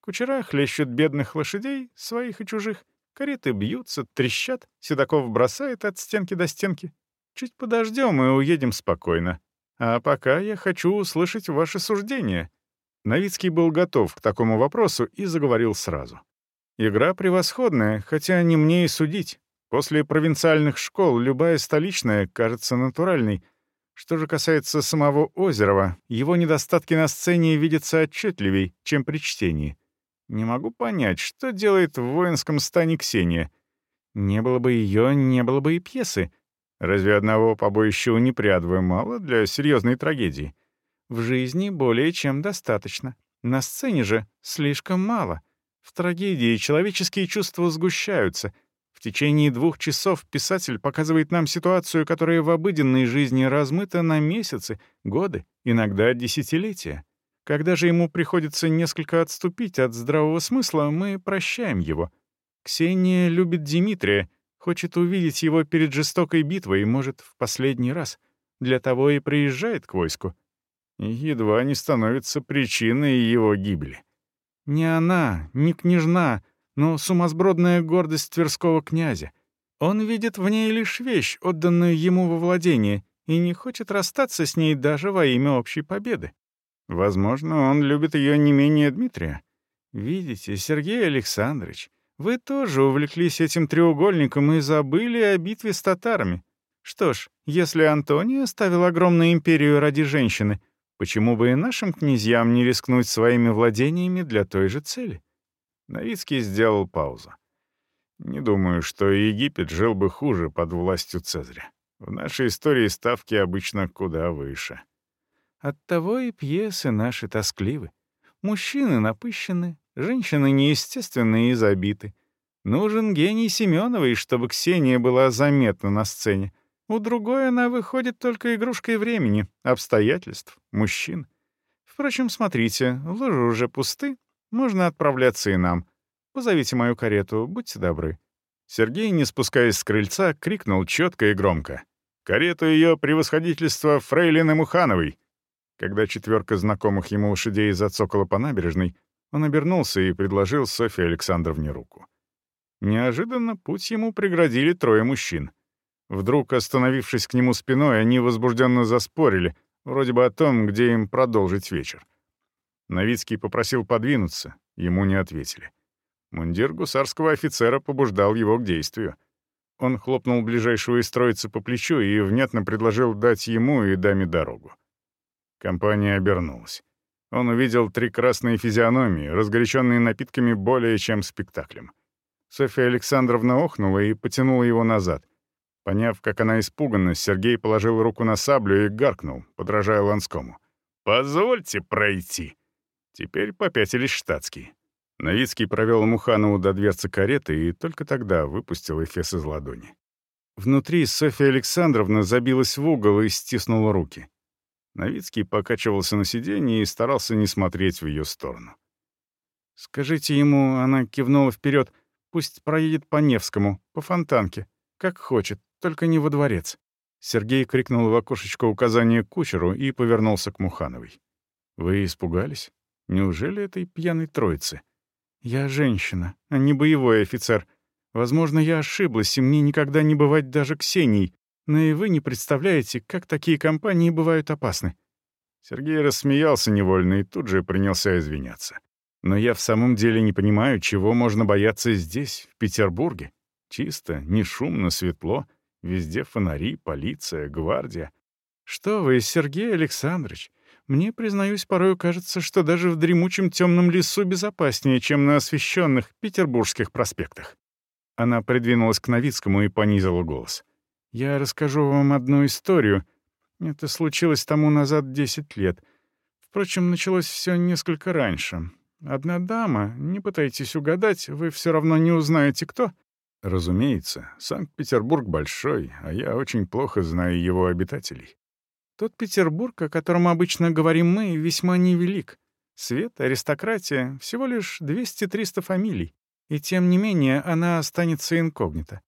Speaker 3: Кучера хлещут бедных лошадей, своих и чужих. Кареты бьются, трещат, Седоков бросает от стенки до стенки. Чуть подождем и уедем спокойно. А пока я хочу услышать ваше суждение». Новицкий был готов к такому вопросу и заговорил сразу. «Игра превосходная, хотя не мне и судить. После провинциальных школ любая столичная кажется натуральной. Что же касается самого Озерова, его недостатки на сцене видятся отчетливей, чем при чтении. Не могу понять, что делает в воинском стане Ксения. Не было бы ее, не было бы и пьесы. Разве одного побоища у непрядвы мало для серьезной трагедии? В жизни более чем достаточно. На сцене же слишком мало. В трагедии человеческие чувства сгущаются. В течение двух часов писатель показывает нам ситуацию, которая в обыденной жизни размыта на месяцы, годы, иногда десятилетия. Когда же ему приходится несколько отступить от здравого смысла, мы прощаем его. Ксения любит Дмитрия, хочет увидеть его перед жестокой битвой, может, в последний раз. Для того и приезжает к войску. Едва не становится причиной его гибели. Не она, не княжна, но сумасбродная гордость Тверского князя. Он видит в ней лишь вещь, отданную ему во владение, и не хочет расстаться с ней даже во имя общей победы. Возможно, он любит ее не менее Дмитрия. Видите, Сергей Александрович, вы тоже увлеклись этим треугольником и забыли о битве с татарами. Что ж, если Антоний оставил огромную империю ради женщины, почему бы и нашим князьям не рискнуть своими владениями для той же цели? Новицкий сделал паузу. Не думаю, что Египет жил бы хуже под властью Цезаря. В нашей истории ставки обычно куда выше. Оттого и пьесы наши тоскливы. Мужчины напыщены, женщины неестественные и забиты. Нужен гений Семеновой, чтобы Ксения была заметна на сцене. У другой она выходит только игрушкой времени, обстоятельств, мужчин. Впрочем, смотрите, ложи уже пусты, можно отправляться и нам. Позовите мою карету, будьте добры». Сергей, не спускаясь с крыльца, крикнул четко и громко. «Карету ее превосходительства Фрейлины Мухановой!» Когда четверка знакомых ему лошадей зацокала по набережной, он обернулся и предложил Софье Александровне руку. Неожиданно путь ему преградили трое мужчин. Вдруг, остановившись к нему спиной, они возбужденно заспорили, вроде бы о том, где им продолжить вечер. Новицкий попросил подвинуться, ему не ответили. Мундир гусарского офицера побуждал его к действию. Он хлопнул ближайшего из троицы по плечу и внятно предложил дать ему и даме дорогу. Компания обернулась. Он увидел три красные физиономии, разгоряченные напитками более чем спектаклем. Софья Александровна охнула и потянула его назад. Поняв, как она испугана, Сергей положил руку на саблю и гаркнул, подражая Ланскому. «Позвольте пройти!» Теперь попятились штатские. Новицкий провел Муханову до дверцы кареты и только тогда выпустил Эфес из ладони. Внутри Софья Александровна забилась в угол и стиснула руки. Новицкий покачивался на сиденье и старался не смотреть в ее сторону. «Скажите ему», — она кивнула вперед, — «пусть проедет по Невскому, по Фонтанке, как хочет, только не во дворец». Сергей крикнул в окошечко указание кучеру и повернулся к Мухановой. «Вы испугались? Неужели этой пьяной троицы? Я женщина, а не боевой офицер. Возможно, я ошиблась, и мне никогда не бывать даже Ксенией, но и вы не представляете, как такие компании бывают опасны». Сергей рассмеялся невольно и тут же принялся извиняться. «Но я в самом деле не понимаю, чего можно бояться здесь, в Петербурге. Чисто, не шумно, светло, везде фонари, полиция, гвардия. Что вы, Сергей Александрович, мне, признаюсь, порой кажется, что даже в дремучем темном лесу безопаснее, чем на освещенных петербургских проспектах». Она придвинулась к Новицкому и понизила голос. Я расскажу вам одну историю. Это случилось тому назад 10 лет. Впрочем, началось все несколько раньше. Одна дама, не пытайтесь угадать, вы все равно не узнаете, кто, Разумеется, Санкт-Петербург большой, а я очень плохо знаю его обитателей.
Speaker 1: Тот Петербург, о котором обычно говорим мы, весьма невелик. Свет, аристократия — всего лишь 200-300 фамилий. И тем не менее она останется инкогнито.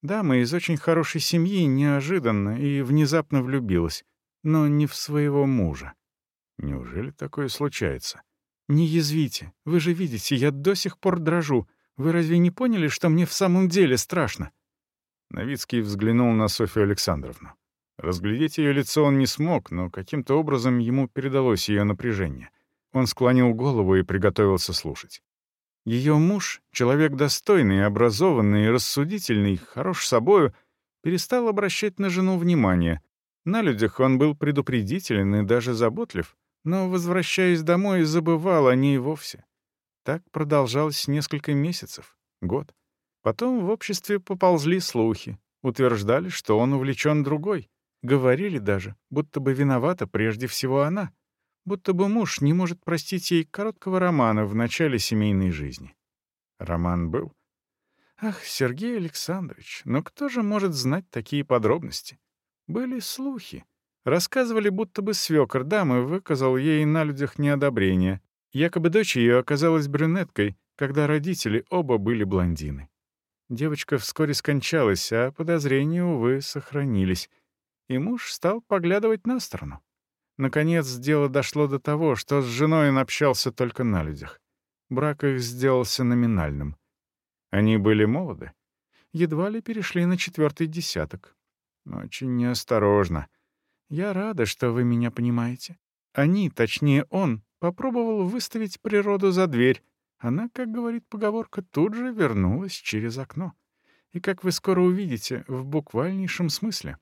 Speaker 1: Дама из очень хорошей семьи неожиданно и внезапно влюбилась, но не в своего мужа.
Speaker 3: Неужели такое случается?
Speaker 1: Не язвите. Вы же видите, я до сих пор дрожу. Вы разве не поняли, что мне в самом деле страшно?»
Speaker 3: Новицкий взглянул на Софью Александровну. Разглядеть ее лицо он не смог, но каким-то образом ему передалось ее напряжение. Он склонил голову и приготовился слушать.
Speaker 1: Ее муж, человек достойный, образованный рассудительный, хорош собою, перестал обращать на жену внимание. На людях он был предупредителен и даже заботлив, но, возвращаясь домой, забывал о ней вовсе. Так продолжалось несколько месяцев, год. Потом в обществе поползли слухи, утверждали, что он увлечен другой. Говорили даже, будто бы виновата прежде всего она, будто бы муж не может простить ей короткого романа в начале семейной жизни. Роман был. Ах, Сергей Александрович, но кто же может знать такие подробности? Были слухи. Рассказывали, будто бы свекор дамы выказал ей на людях неодобрение. Якобы дочь ее оказалась брюнеткой, когда родители оба были блондины. Девочка вскоре скончалась, а подозрения, увы, сохранились. И муж стал поглядывать на сторону. Наконец, дело дошло до того, что с женой он общался только на людях. Брак их сделался номинальным. Они были молоды. Едва ли перешли на четвертый десяток. Очень неосторожно — я рада, что вы меня понимаете. Они, точнее он, попробовал выставить природу за дверь. Она, как говорит поговорка, тут же вернулась через окно. И, как вы скоро увидите, в буквальнейшем смысле.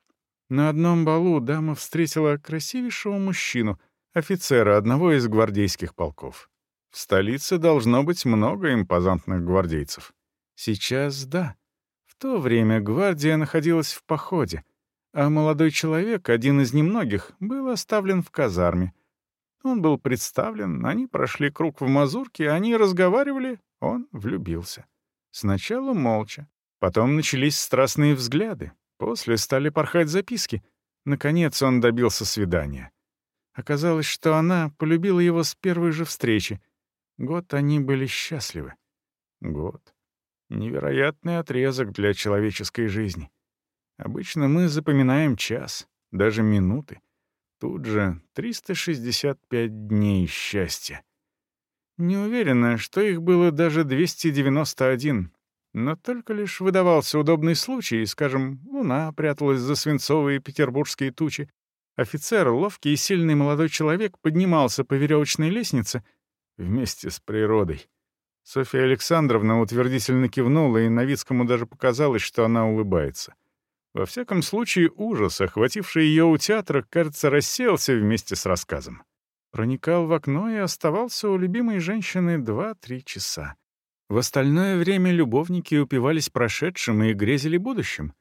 Speaker 1: На одном балу дама встретила красивейшего мужчину, офицера одного из гвардейских полков. В столице должно быть много импозантных гвардейцев. Сейчас — да. В то время гвардия находилась в походе, а молодой человек, один из немногих, был оставлен в казарме. Он был представлен, они прошли круг в мазурке, они разговаривали, он влюбился. Сначала молча, потом начались страстные взгляды, после стали порхать записки. Наконец он добился свидания. Оказалось, что она полюбила его с первой же встречи. Год они были счастливы. Год. Невероятный отрезок для человеческой жизни. Обычно мы запоминаем час, даже минуты. Тут же 365 дней счастья. Не уверена, что их было даже 291, но только лишь выдавался удобный случай, скажем, луна пряталась за свинцовые петербургские тучи, офицер, ловкий и сильный молодой человек, поднимался по веревочной лестнице вместе с природой. Софья Александровна утвердительно кивнула, и Новицкому даже показалось, что она улыбается. Во всяком случае, ужас, охвативший ее у театра, кажется, рассеялся вместе с рассказом. Проникал в окно и оставался у любимой женщины два-три часа. В остальное время любовники упивались прошедшим и грезили будущим.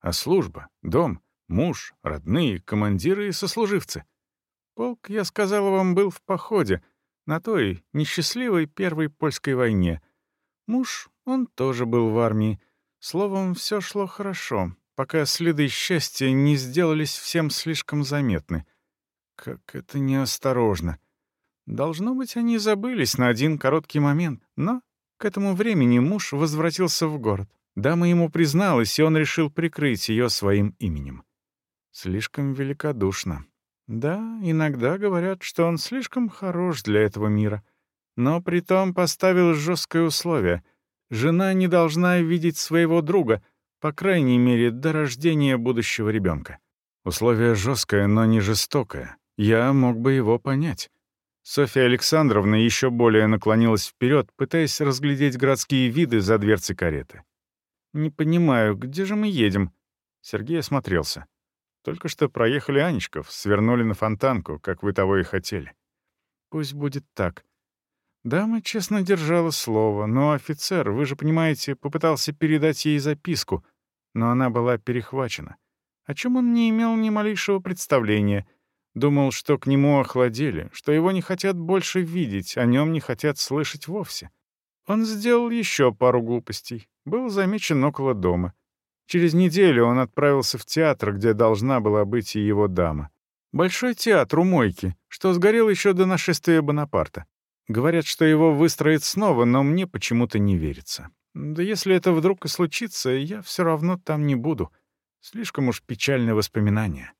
Speaker 1: А служба, дом, муж, родные, командиры и сослуживцы. Полк, я сказала вам, был в походе, на той несчастливой первой польской войне. Муж, он тоже был в армии. Словом, все шло хорошо, пока следы счастья не сделались всем слишком заметны. Как это неосторожно. Должно быть, они забылись на один короткий момент, но к этому времени муж возвратился в город. Дама ему призналась, и он решил прикрыть ее своим именем. Слишком великодушно. Да, иногда говорят, что он слишком хорош для этого мира. Но притом поставил жесткое условие. Жена не должна видеть своего друга — по крайней мере, до рождения будущего ребенка. Условие жесткое, но не жестокое. Я мог бы его понять. Софья Александровна еще более наклонилась вперед, пытаясь разглядеть городские виды за дверцей кареты. «Не понимаю, где же мы едем?» Сергей осмотрелся. «Только что проехали Анечков, свернули на фонтанку, как вы того и хотели». «Пусть будет так. Дама честно держала слово, но офицер, вы же понимаете, попытался передать ей записку, но она была перехвачена. О чем он не имел ни малейшего представления. Думал, что к нему охладели, что его не хотят больше видеть, о нем не хотят слышать вовсе.
Speaker 3: Он сделал еще пару глупостей. Был замечен около дома. Через неделю он отправился в театр, где должна была быть и его дама. Большой театр у Мойки, что сгорел еще до нашествия Бонапарта. Говорят, что его выстроят снова, но мне почему-то не верится. Да если это вдруг и случится, я все равно там не буду. Слишком уж печальные воспоминания.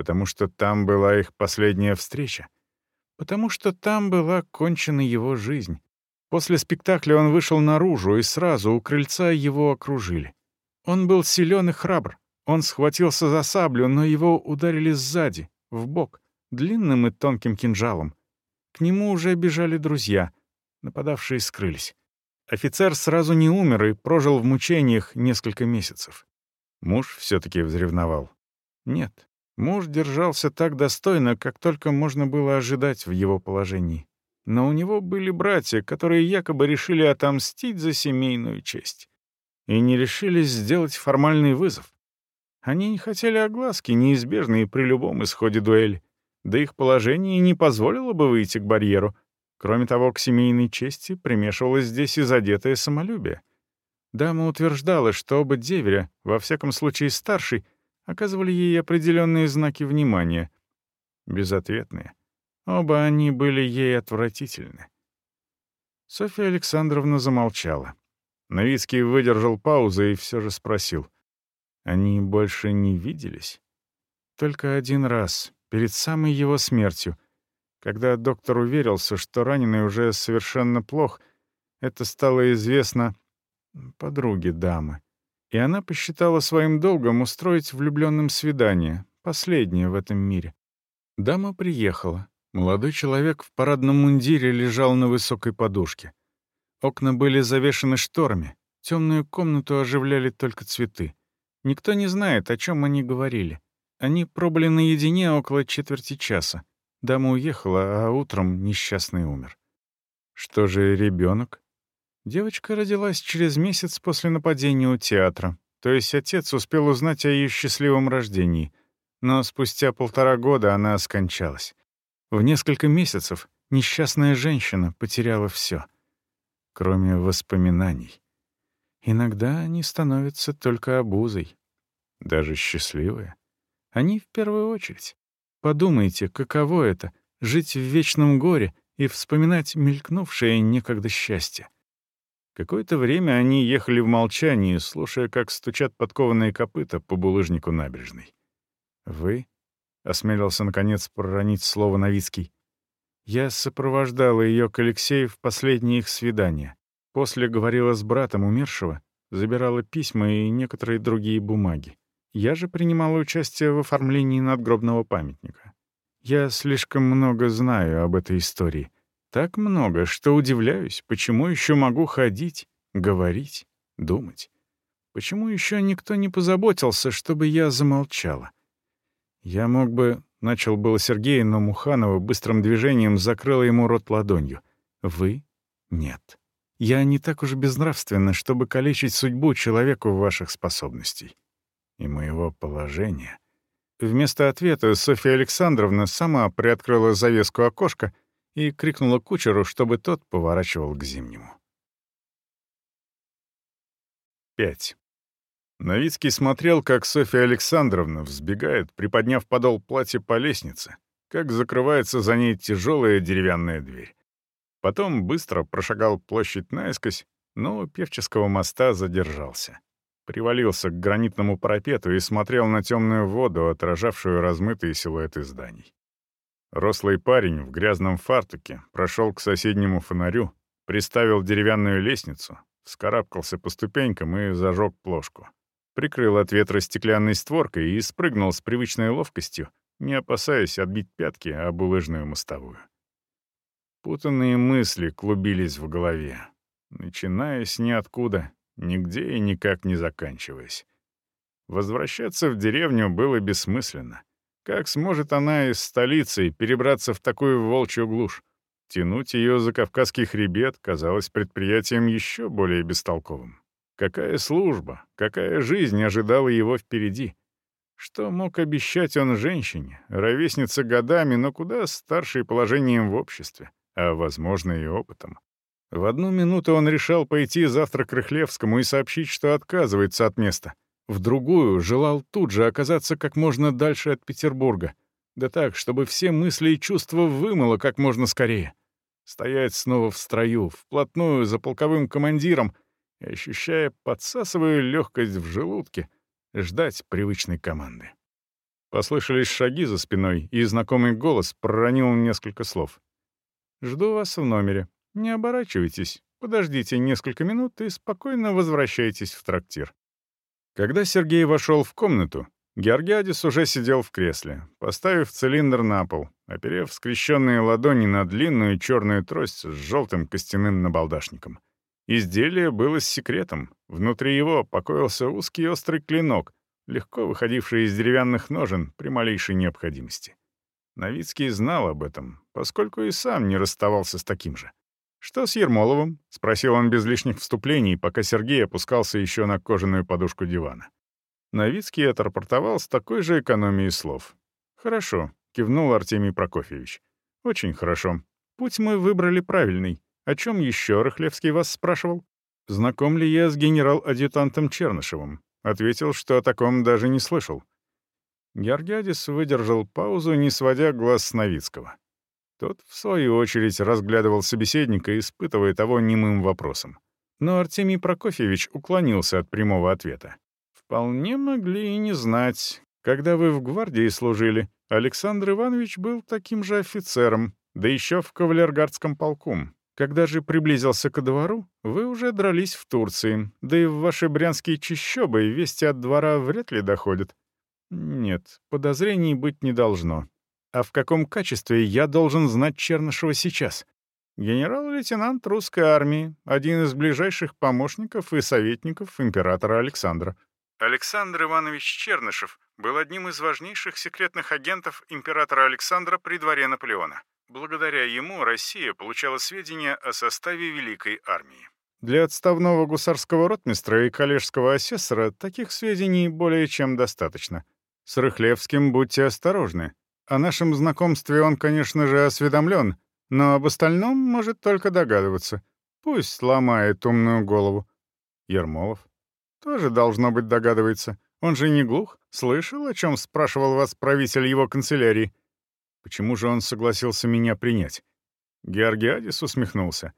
Speaker 3: Потому что там была их последняя встреча. Потому что там была кончена его жизнь. После спектакля он вышел наружу, и сразу у крыльца его окружили. Он был силен и храбр. Он схватился за саблю, но его ударили сзади, в бок, длинным и тонким кинжалом. К нему уже бежали друзья. Нападавшие скрылись. Офицер сразу не умер и прожил в мучениях несколько месяцев. Муж все-таки взревновал. Нет, муж держался так достойно, как только можно было ожидать в его положении. Но у него были братья, которые якобы решили отомстить за семейную честь и не решились сделать формальный вызов. Они не хотели огласки, неизбежные при любом исходе дуэли, да их положение не позволило бы выйти к барьеру. Кроме того, к семейной чести примешивалось здесь и задетое самолюбие. Дама утверждала, что оба деверя, во всяком случае старший, оказывали ей определенные знаки внимания. Безответные. Оба они были ей отвратительны. Софья Александровна замолчала. Новицкий выдержал паузу и все же спросил. Они больше не виделись? Только один раз, перед самой его смертью, когда доктор уверился, что раненый уже совершенно плох, это стало известно подруге дамы. И она посчитала своим долгом устроить влюбленным свидание, последнее в этом мире. Дама приехала. Молодой человек в парадном мундире лежал на высокой подушке. Окна были завешены шторами, темную комнату оживляли только цветы. Никто не знает, о чем они говорили. Они пробыли наедине около четверти часа. Дама уехала, а утром несчастный умер. Что же ребенок? Девочка родилась через месяц после нападения у театра, то есть отец успел узнать о ее счастливом рождении, но спустя полтора года она скончалась. В несколько месяцев несчастная женщина потеряла все — кроме воспоминаний. Иногда они становятся только обузой, даже счастливые. Они в первую очередь. Подумайте, каково это — жить в вечном горе и вспоминать мелькнувшее некогда счастье. Какое-то время они ехали в молчании, слушая, как стучат подкованные копыта по булыжнику набережной. «Вы?» — осмелился, наконец, проронить слово Новицкий. Я сопровождала ее к Алексею в последние их свидания. После говорила с братом умершего, забирала письма и некоторые другие бумаги. Я же принимала участие в оформлении надгробного памятника. Я слишком много знаю об этой истории. Так много, что удивляюсь, почему еще могу ходить, говорить, думать. Почему еще никто не позаботился, чтобы я замолчала? Я мог бы — начал было Сергей, но Муханова быстрым движением закрыла ему рот ладонью. «Вы? Нет. Я не так уж безнравственна, чтобы калечить судьбу человеку ваших способностей. И моего положения». Вместо ответа Софья Александровна сама приоткрыла завеску окошка и крикнула кучеру, чтобы тот поворачивал к зимнему. 5. Новицкий смотрел, как Софья Александровна взбегает, приподняв подол платья по лестнице, как закрывается за ней тяжелая деревянная дверь. Потом быстро прошагал площадь наискось, но у Певческого моста задержался. Привалился к гранитному парапету и смотрел на темную воду, отражавшую размытые силуэты зданий. Рослый парень в грязном фартуке прошел к соседнему фонарю, приставил деревянную лестницу, вскарабкался по ступенькам и зажег плошку прикрыл от ветра стеклянной створкой и спрыгнул с привычной ловкостью, не опасаясь отбить пятки об булыжную мостовую. Путанные мысли клубились в голове, начиная с ниоткуда, нигде и никак не заканчиваясь. Возвращаться в деревню было бессмысленно. Как сможет она из столицы перебраться в такую волчью глушь? Тянуть ее за Кавказский хребет казалось предприятием еще более бестолковым. Какая служба, какая жизнь ожидала его впереди? Что мог обещать он женщине, ровеснице годами, но куда старшей положением в обществе, а, возможно, и опытом? В одну минуту он решал пойти завтра к Рыхлевскому и сообщить, что отказывается от места. В другую желал тут же оказаться как можно дальше от Петербурга. Да так, чтобы все мысли и чувства вымыло как можно скорее. Стоять снова в строю, вплотную за полковым командиром ощущая подсасывая легкость в желудке, ждать привычной команды. Послышались шаги за спиной, и знакомый голос проронил несколько слов. «Жду вас в номере. Не оборачивайтесь. Подождите несколько минут и спокойно возвращайтесь в трактир». Когда Сергей вошел в комнату, Георгиадис уже сидел в кресле, поставив цилиндр на пол, оперев скрещенные ладони на длинную черную трость с желтым костяным набалдашником. Изделие было с секретом. Внутри его покоился узкий острый клинок, легко выходивший из деревянных ножен при малейшей необходимости. Новицкий знал об этом, поскольку и сам не расставался с таким же. «Что с Ермоловым?» — спросил он без лишних вступлений, пока Сергей опускался еще на кожаную подушку дивана. Новицкий отрапортовал с такой же экономией слов. «Хорошо», — кивнул Артемий Прокофьевич. «Очень хорошо. Путь мы выбрали правильный. О чем еще Рыхлевский вас спрашивал? Знаком ли я с генерал-адъютантом Чернышевым? Ответил, что о таком даже не слышал. Георгиадис выдержал паузу, не сводя глаз с Новицкого. Тот, в свою очередь, разглядывал собеседника, испытывая того немым вопросом. Но Артемий Прокофьевич уклонился от прямого ответа. «Вполне могли и не знать. Когда вы в гвардии служили, Александр Иванович был таким же офицером, да еще в кавалергардском полку. Когда же приблизился ко двору, вы уже дрались в Турции, да и в ваши брянские чащобы вести от двора вряд ли доходят. Нет, подозрений быть не должно. А в каком качестве я должен знать Чернышева сейчас? Генерал-лейтенант русской армии, один из ближайших помощников и советников императора Александра. Александр Иванович Чернышев был одним из важнейших секретных агентов императора Александра при дворе Наполеона. Благодаря ему Россия получала сведения о составе Великой армии. Для отставного гусарского ротмистра и коллежского асессора таких сведений более чем достаточно. С Рыхлевским будьте осторожны. О нашем знакомстве он, конечно же, осведомлен, но об остальном может только догадываться. Пусть ломает умную голову. Ермолов тоже, должно быть, догадывается. Он же не глух. Слышал, о чем спрашивал вас правитель его канцелярии? Почему же он согласился меня принять? Георгиадис усмехнулся.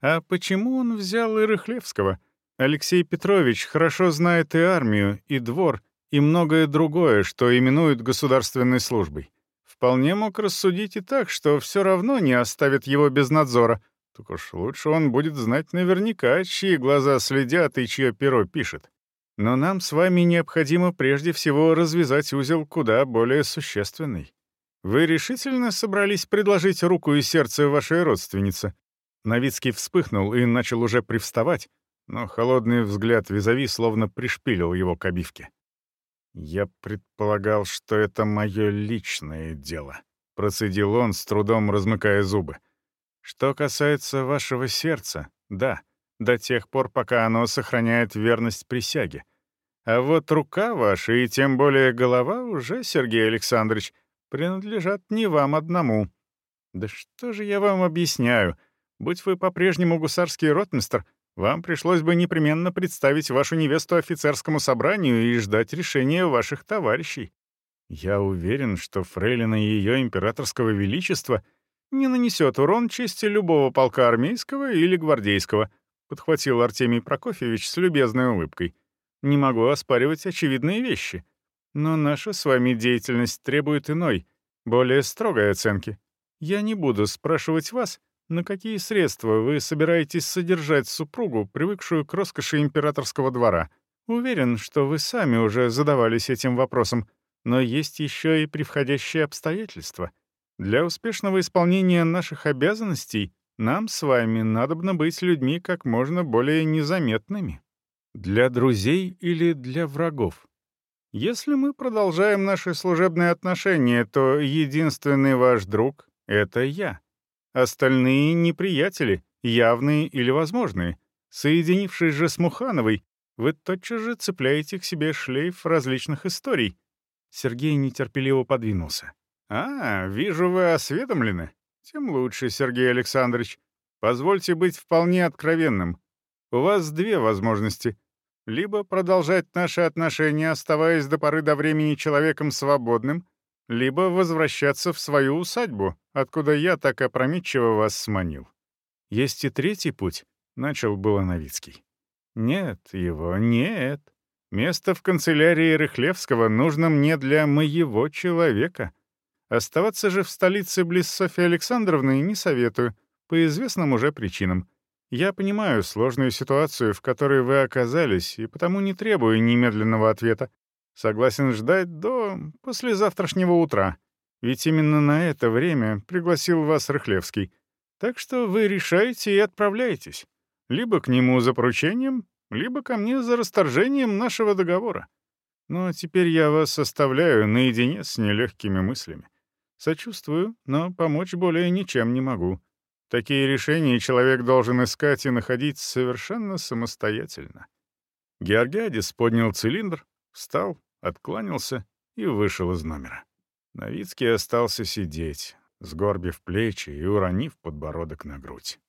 Speaker 3: А почему он взял и Рыхлевского? Алексей Петрович хорошо знает и армию, и двор, и многое другое, что именуют государственной службой. Вполне мог рассудить и так, что все равно не оставит его без надзора. Так уж лучше он будет знать наверняка, чьи глаза следят и чье перо пишет. Но нам с вами необходимо прежде всего развязать узел куда более существенный. Вы решительно собрались предложить руку и сердце вашей родственнице?» Новицкий вспыхнул и начал уже привставать, но холодный взгляд визави словно пришпилил его к обивке. «Я предполагал, что это мое личное дело», — процедил он, с трудом размыкая зубы. «Что касается вашего сердца, да, до тех пор, пока оно сохраняет верность присяге. А вот рука ваша и тем более голова уже, Сергей Александрович, — принадлежат не вам одному. Да что же я вам объясняю? Будь вы по-прежнему гусарский ротмистр, вам пришлось бы непременно представить вашу невесту офицерскому собранию и ждать решения ваших товарищей. Я уверен, что фрейлина ее императорского величества не нанесет урон чести любого полка армейского или гвардейского, подхватил Артемий Прокофьевич с любезной улыбкой. Не могу оспаривать очевидные вещи. Но наша с вами деятельность требует иной, более строгой оценки. Я не буду спрашивать вас, на какие средства вы собираетесь содержать супругу, привыкшую к роскоши императорского двора. Уверен, что вы сами уже задавались этим вопросом, но есть еще и превходящие обстоятельства. Для успешного исполнения наших обязанностей нам с вами надобно быть людьми как можно более незаметными. Для друзей или для врагов? Если мы продолжаем наши служебные отношения, то единственный ваш друг — это я. Остальные — неприятели, явные или возможные. Соединившись же с Мухановой, вы тотчас же цепляете к себе шлейф различных историй. Сергей нетерпеливо подвинулся. «А, вижу, вы осведомлены. Тем лучше, Сергей Александрович.
Speaker 1: Позвольте быть вполне откровенным. У вас две возможности. Либо продолжать наши отношения, оставаясь до поры до времени человеком свободным, либо возвращаться в свою усадьбу, откуда я так опрометчиво вас сманил. Есть и третий путь, — начал было Новицкий. Нет, его нет. Место в канцелярии Рыхлевского нужно мне для моего человека. Оставаться же в столице близ Софьи Александровны не советую, по известным уже причинам. Я понимаю сложную ситуацию, в которой вы оказались, и потому не требую немедленного ответа. Согласен ждать до послезавтрашнего утра. Ведь именно на это время пригласил вас Рыхлевский. Так что вы решаете и отправляетесь. Либо к нему за поручением, либо ко мне за расторжением нашего договора. Но теперь я вас оставляю наедине с нелегкими мыслями. Сочувствую, но помочь более ничем не могу. Такие решения человек должен искать и находить совершенно самостоятельно. Георгиадис поднял цилиндр, встал, откланялся и вышел из номера. Новицкий остался сидеть, сгорбив плечи и уронив подбородок на грудь.